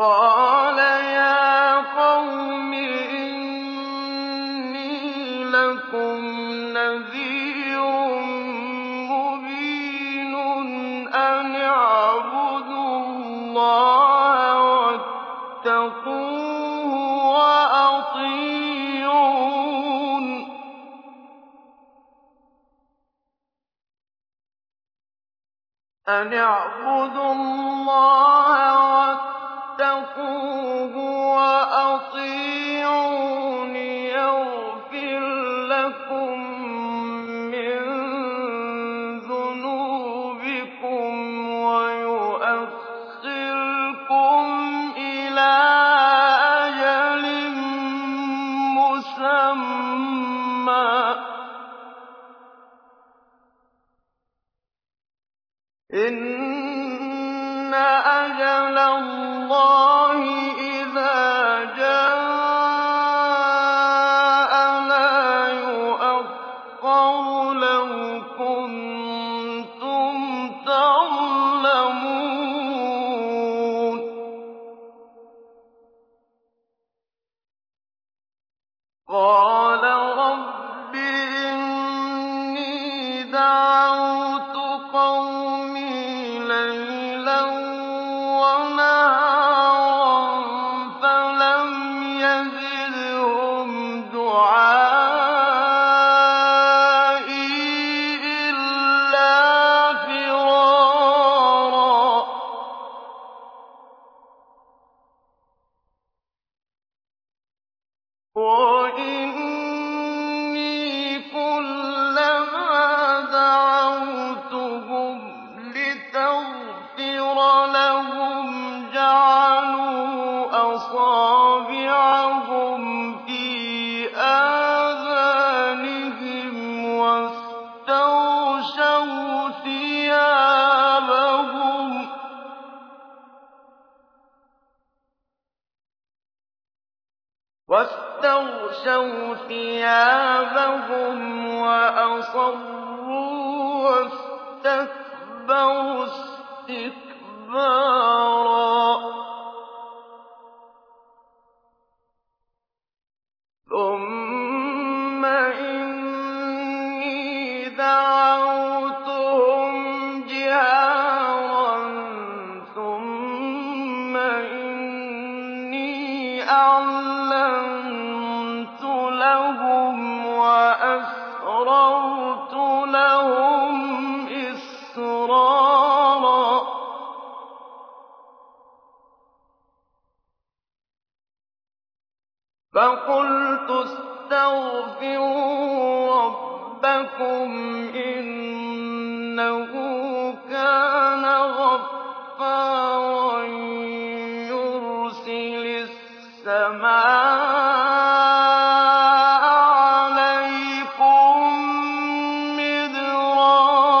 قَالَ يَا قَوْمِ إِنِّي لَكُمْ نَذِيرٌ مُّبِينٌ أَنِ اعْبُدُوا اللَّهَ وَاتَّقُوهُ وَأَطِيعُونِ وَاتَّقُوهُ وَأَطِيعُونِ ثِيَابَهُمْ وَأَصَرُّوا وَاسْتَكْبَرُوا اسْتِكْبَارًا. ثُمَّ إِنِّي دَعَوْتُهُمْ جِهَارًا. ثُمَّ إِنِّي أَعْلَنتُ رَبَّكُمْ إِنَّهُ كَانَ غَفَّارًا يُرْسِلِ السَّمَاءَ عَلَيْكُم مِّدْرَارًا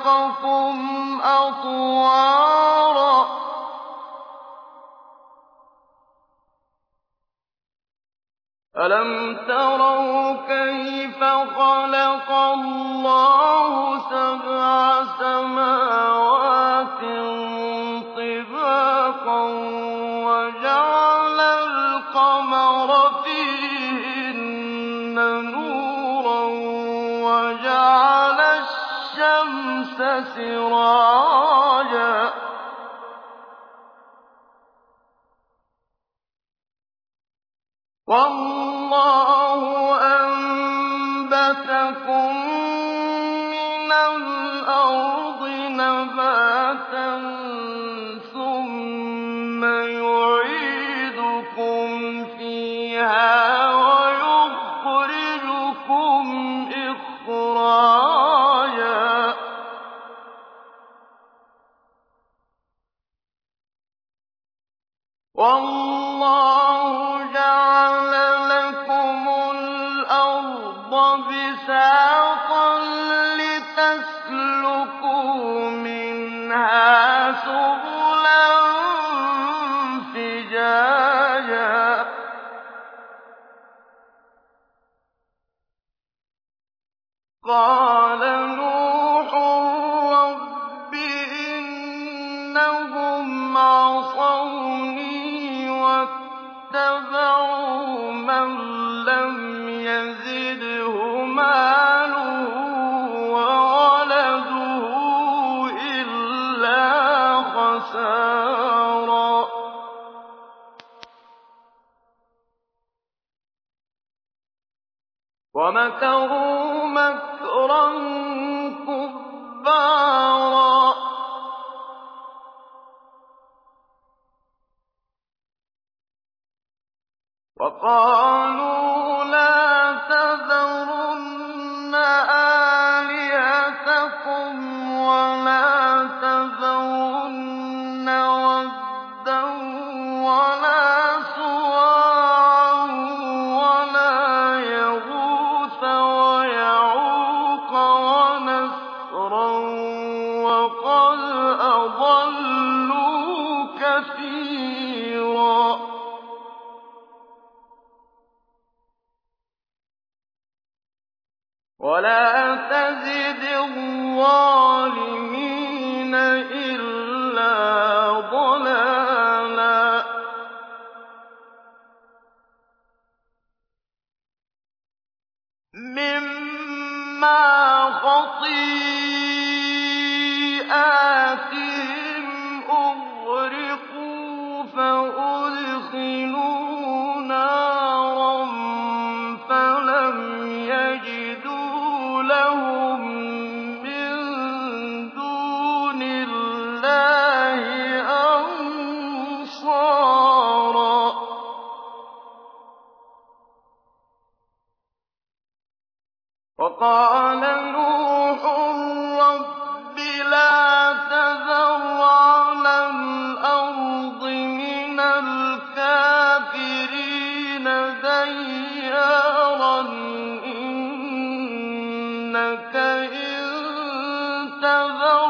خَلَقَكُمْ أَطْوَارًا أَلَمْ سراجا. والله وَاللَّهُ جَعَلَ لَكُمُ الْأَرْضَ لِّتَسْلُكُوا مِنْهَا سبل قال ولا تزد الظالمين وَقَالَ نُوحٌ رَّبِّ لَا تَذَرْ الْأَرْضِ مِنَ الْكَافِرِينَ دَيَّارًا ۖ إِنَّكَ إِن تَذَرْهُمْ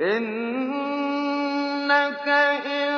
إِنَّكَ إِن